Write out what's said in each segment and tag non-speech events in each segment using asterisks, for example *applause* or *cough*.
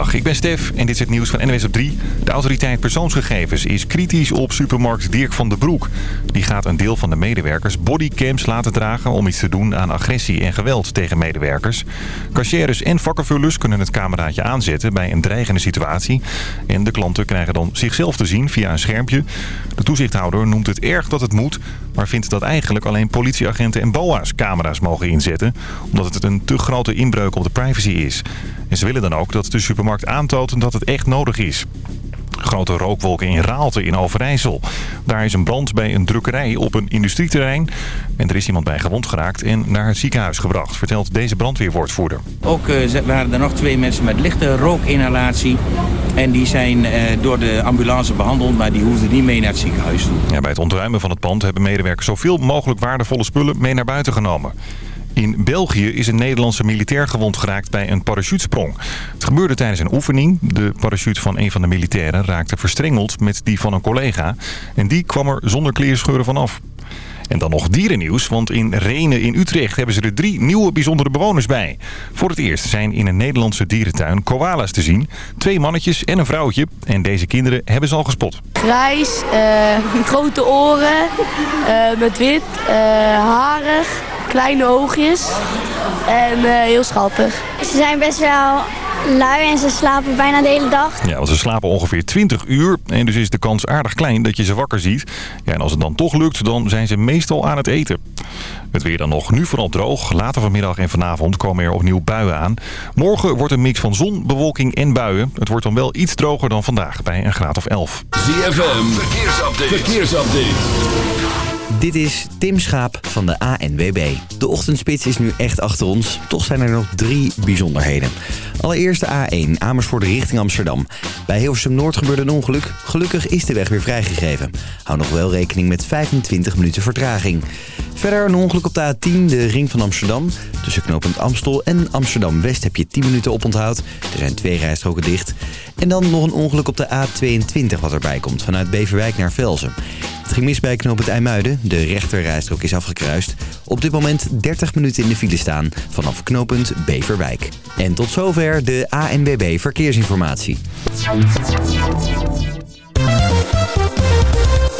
Goedemiddag, ik ben Stef en dit is het nieuws van NWS op 3. De autoriteit persoonsgegevens is kritisch op supermarkt Dirk van den Broek. Die gaat een deel van de medewerkers bodycams laten dragen... om iets te doen aan agressie en geweld tegen medewerkers. Cashiers en vakkenvullers kunnen het cameraatje aanzetten bij een dreigende situatie. En de klanten krijgen dan zichzelf te zien via een schermpje. De toezichthouder noemt het erg dat het moet... maar vindt dat eigenlijk alleen politieagenten en BOA's camera's mogen inzetten... omdat het een te grote inbreuk op de privacy is. En ze willen dan ook dat de supermarkt aantoont dat het echt nodig is. Grote rookwolken in Raalte in Overijssel. Daar is een brand bij een drukkerij op een industrieterrein. En er is iemand bij gewond geraakt en naar het ziekenhuis gebracht, vertelt deze brandweerwoordvoerder. Ook uh, waren er nog twee mensen met lichte rookinhalatie. En die zijn uh, door de ambulance behandeld, maar die hoefden niet mee naar het ziekenhuis toe. Ja, bij het ontruimen van het pand hebben medewerkers zoveel mogelijk waardevolle spullen mee naar buiten genomen. In België is een Nederlandse militair gewond geraakt bij een parachutesprong. Het gebeurde tijdens een oefening. De parachute van een van de militairen raakte verstrengeld met die van een collega. En die kwam er zonder kleerscheuren vanaf. En dan nog dierennieuws, want in Renen in Utrecht hebben ze er drie nieuwe bijzondere bewoners bij. Voor het eerst zijn in een Nederlandse dierentuin koala's te zien. Twee mannetjes en een vrouwtje. En deze kinderen hebben ze al gespot. Grijs, uh, *laughs* grote oren, uh, met wit, uh, harig, kleine oogjes en heel schattig. Ze zijn best wel lui en ze slapen bijna de hele dag. Ja, want ze slapen ongeveer 20 uur. En dus is de kans aardig klein dat je ze wakker ziet. Ja, en als het dan toch lukt, dan zijn ze meestal aan het eten. Het weer dan nog nu vooral droog. Later vanmiddag en vanavond komen er opnieuw buien aan. Morgen wordt een mix van zon, bewolking en buien. Het wordt dan wel iets droger dan vandaag bij een graad of 11. ZFM, verkeersupdate. verkeersupdate. Dit is Tim Schaap van de ANWB. De ochtendspits is nu echt achter ons. Toch zijn er nog drie bijzonderheden. Allereerst de A1 Amersfoort richting Amsterdam. Bij Hilversum Noord gebeurde een ongeluk. Gelukkig is de weg weer vrijgegeven. Hou nog wel rekening met 25 minuten vertraging. Verder een ongeluk op de A10, de ring van Amsterdam. Tussen knooppunt Amstel en Amsterdam-West heb je 10 minuten oponthoud. Er zijn twee rijstroken dicht. En dan nog een ongeluk op de A22 wat erbij komt, vanuit Beverwijk naar Velzen. Het ging mis bij knooppunt IJmuiden. De rechterrijstrook is afgekruist. Op dit moment 30 minuten in de file staan vanaf knooppunt Beverwijk. En tot zover de ANBB Verkeersinformatie.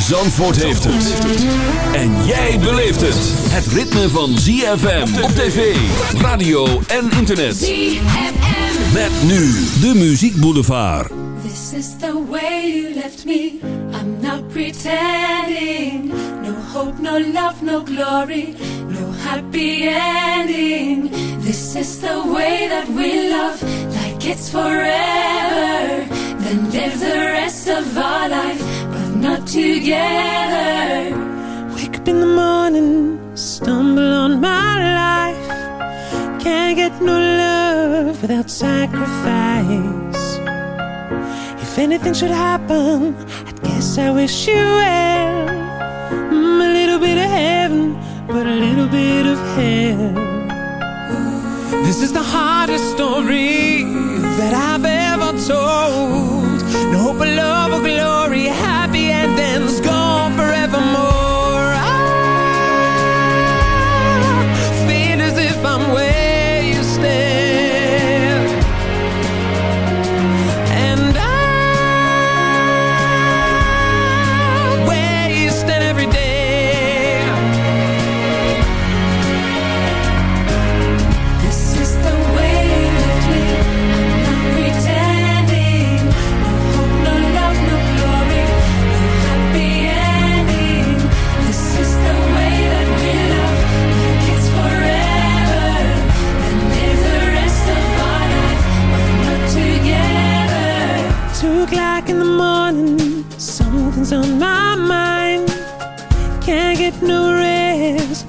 Zandvoort heeft het. En jij beleeft het. Het ritme van ZFM op tv, radio en internet. ZFM. Met nu de Muziek Boulevard. This is the way you left me. I'm not pretending. No hope, no love, no glory. No happy ending. This is the way that we love. Like it's forever. Then live the rest of our life. Not together. Wake up in the morning. Stumble on my life. Can't get no love without sacrifice. If anything should happen, I guess I wish you well. Mm, a little bit of heaven, but a little bit of hell. This is the hardest story that I've ever told.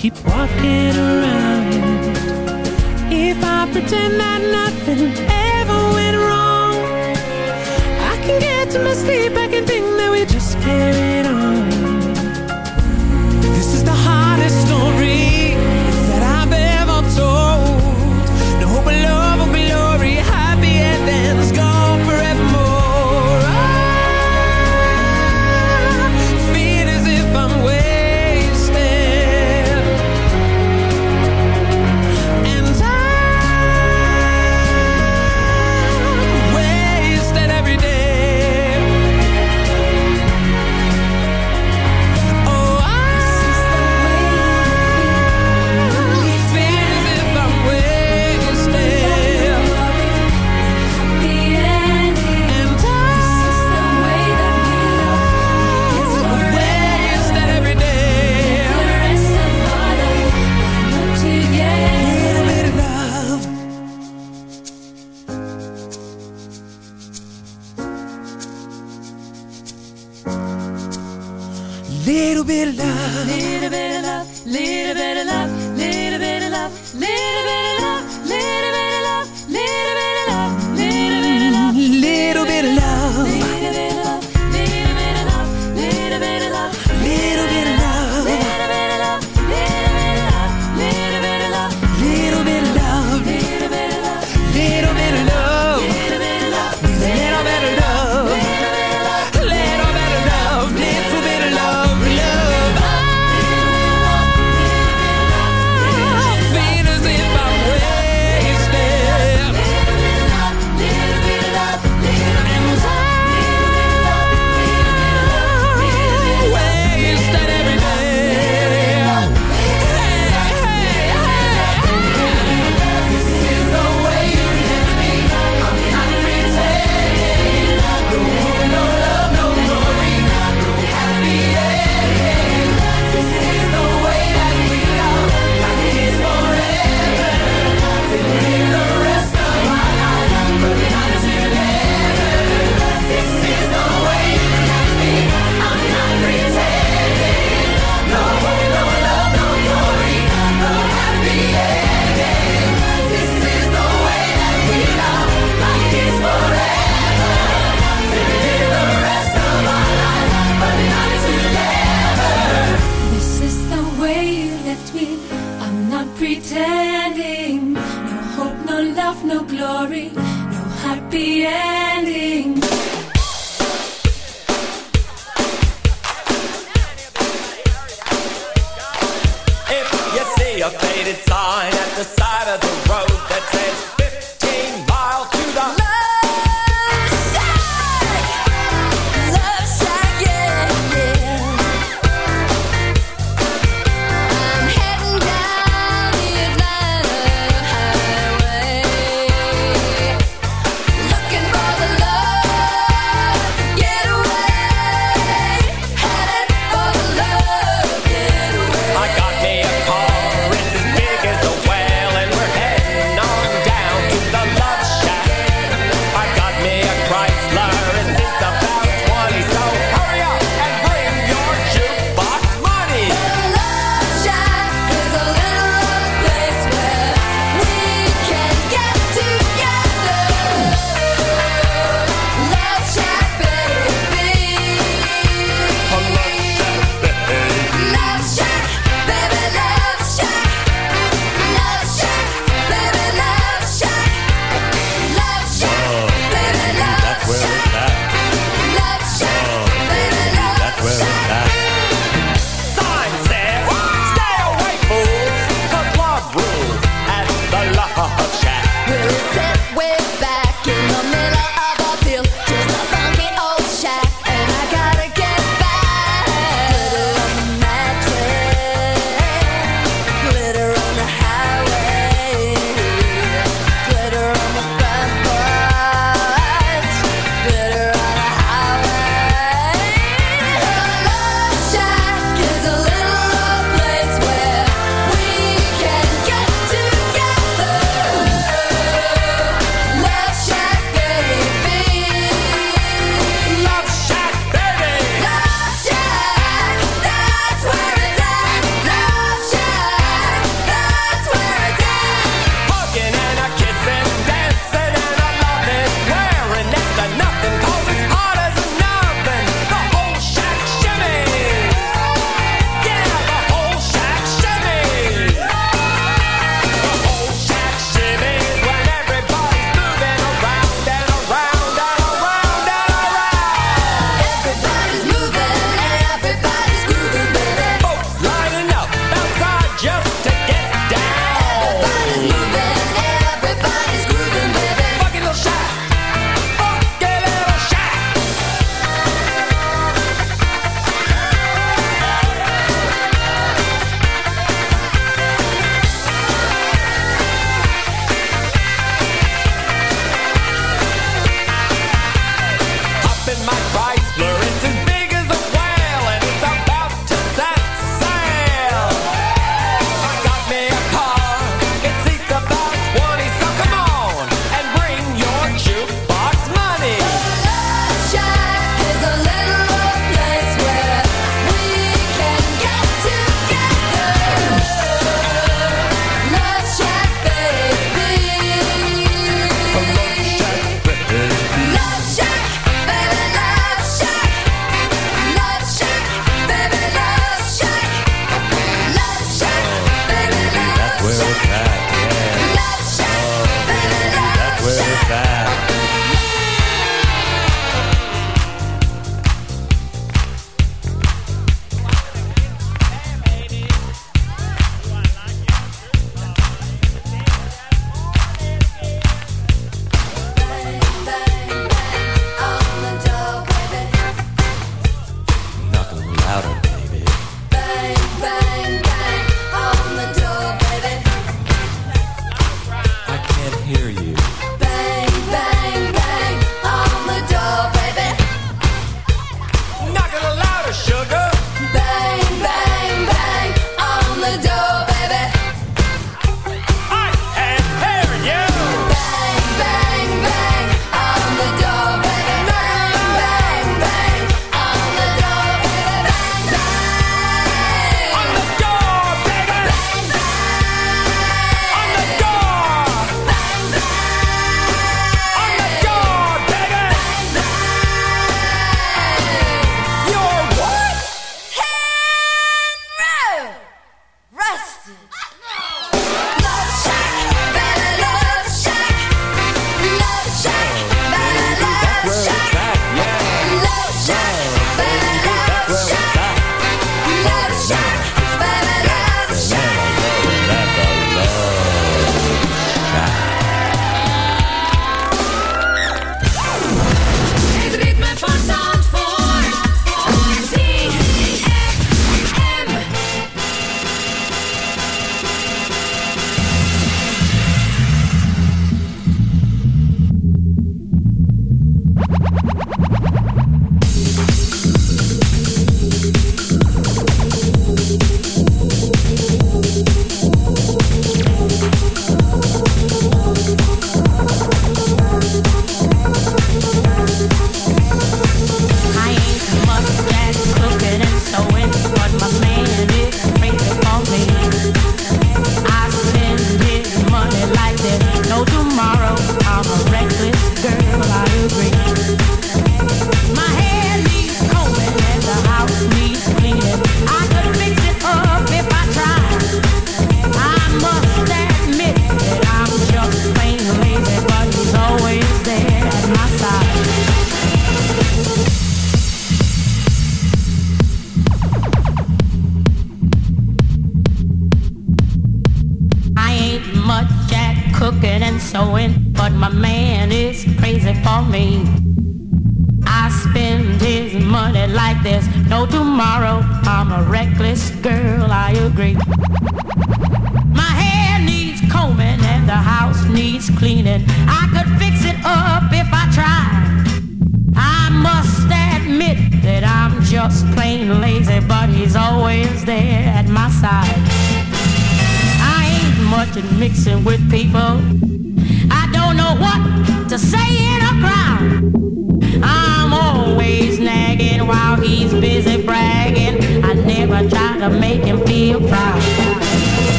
keep walking around. If I pretend that nothing ever went wrong, I can get to my sleep.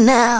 Now.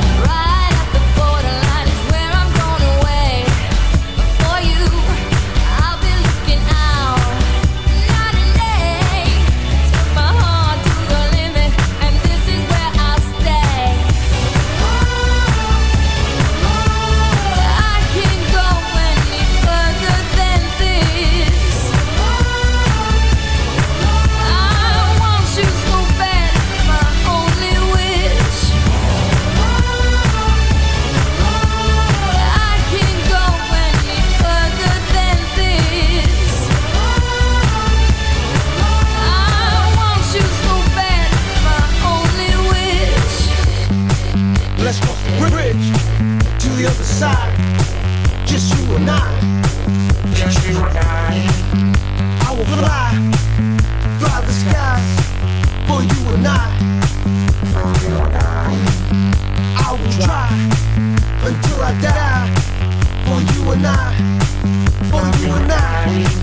you and I. You and I. I will fly the skies for you and I. For you and I. I will try until I die for you and I. For you and I.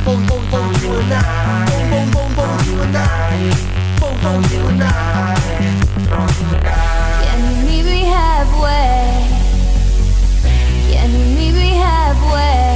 For, for, for you and I. For, for, for, you and I. For. For you and I. Can you meet me halfway? Can you meet me? have where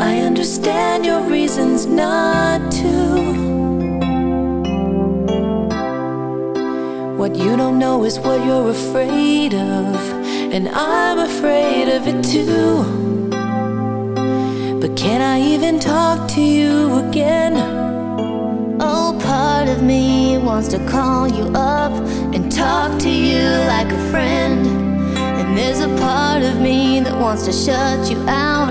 I understand your reasons not to. What you don't know is what you're afraid of, and I'm afraid of it too. But can I even talk to you again? Oh, part of me wants to call you up and talk to you like a friend. And there's a part of me that wants to shut you out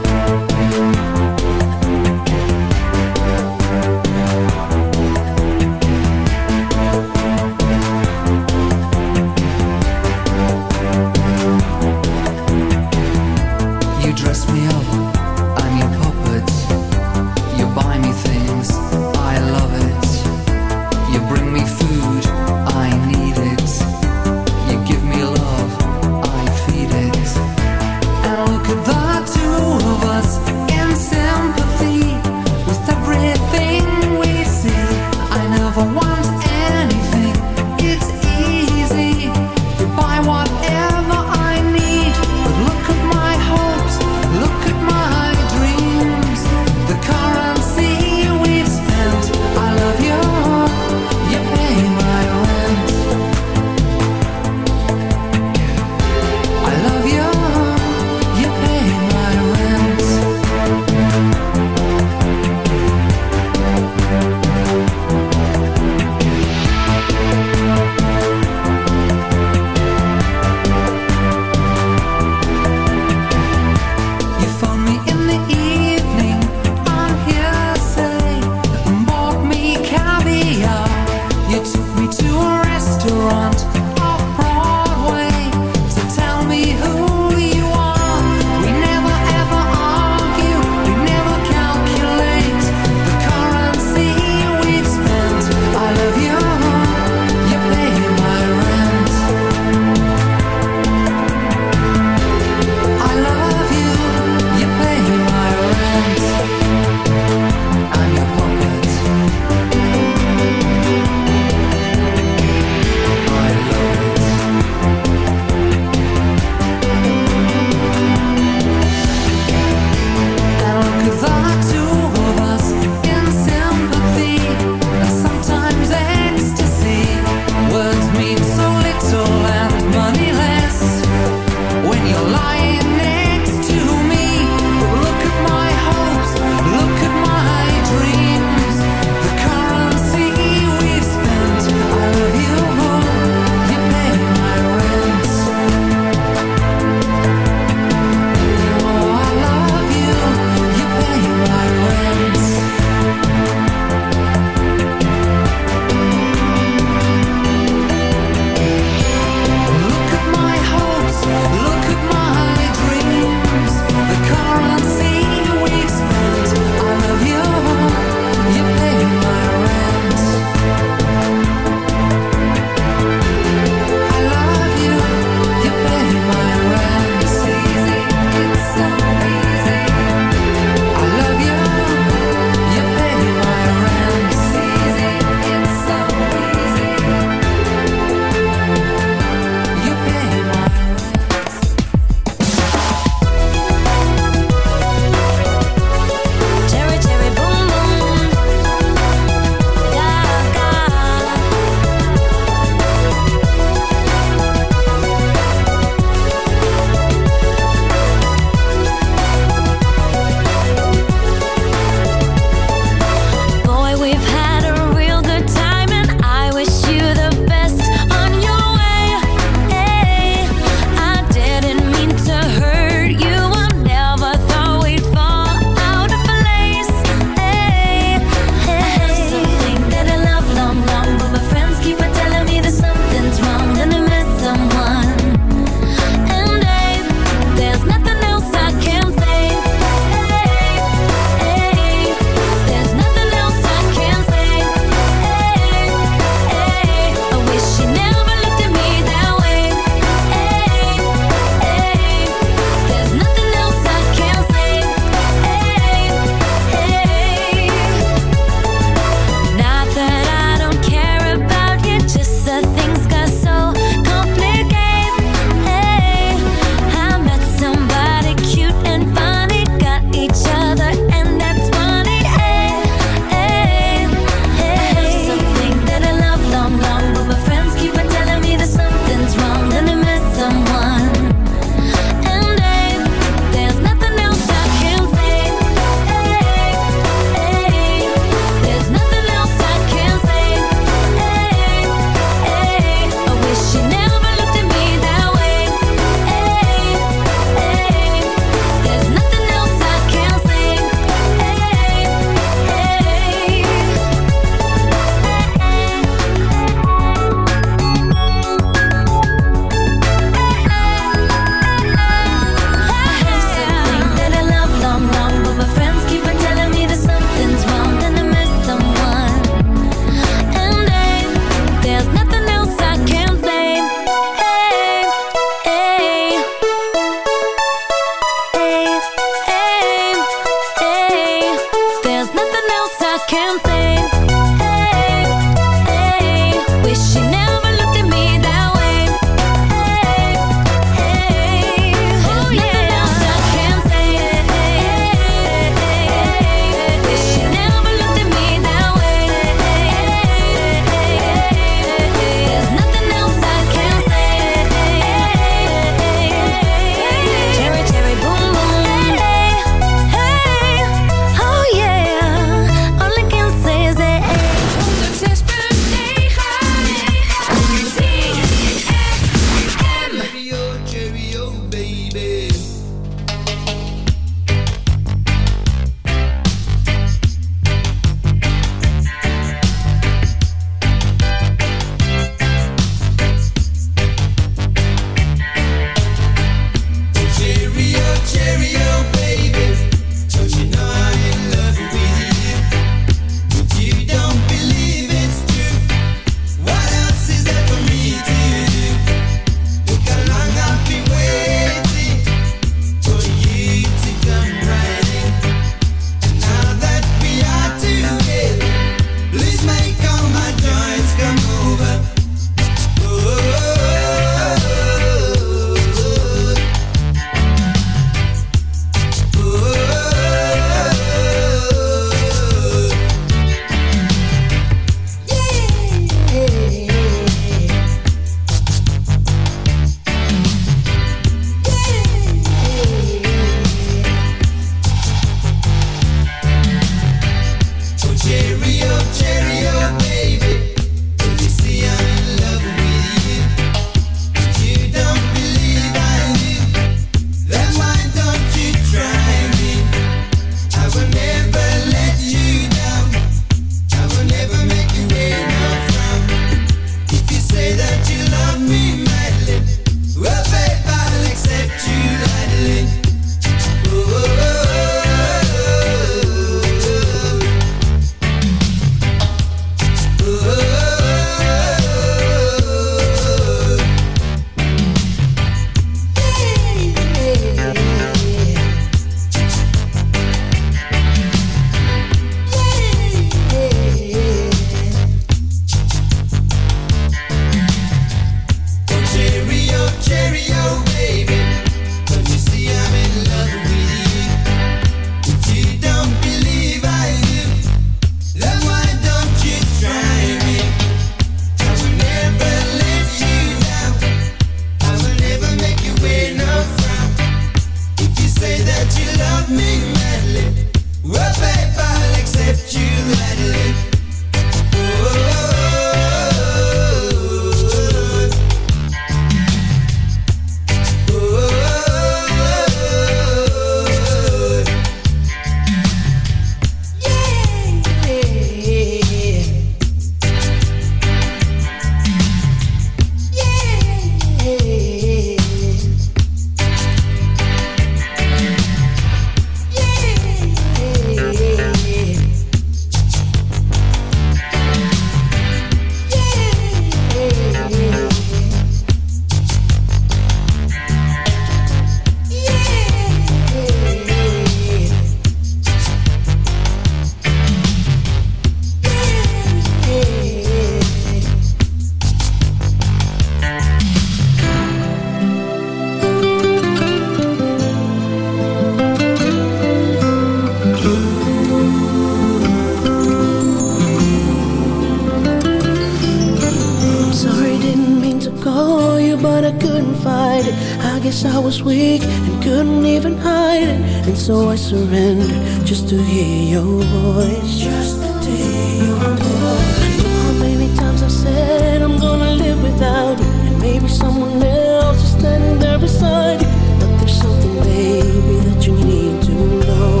Couldn't it. I guess I was weak and couldn't even hide it. And so I surrendered just to hear your voice. Just to hear your voice. Know how many times I said I'm gonna live without you. And maybe someone else is standing there beside you. But there's something, baby, that you need to know.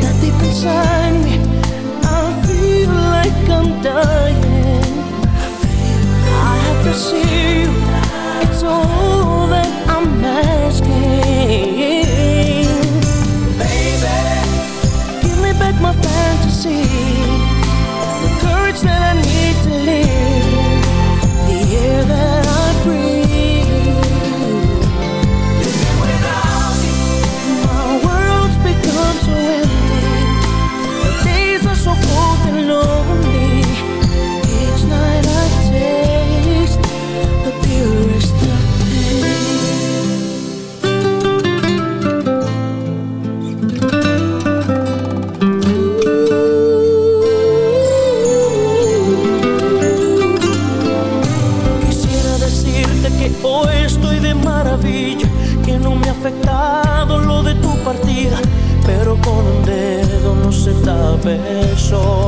That deep inside me, I feel like I'm dying. Sol.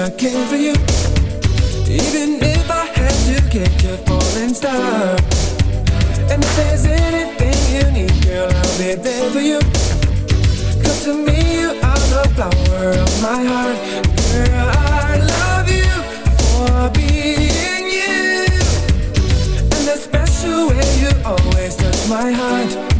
I came for you. Even if I had to get your falling star. And if there's anything you need, girl, I'll be there for you. Cause to me, you are the flower of my heart. Girl, I love you for being you. And the special way you always touch my heart.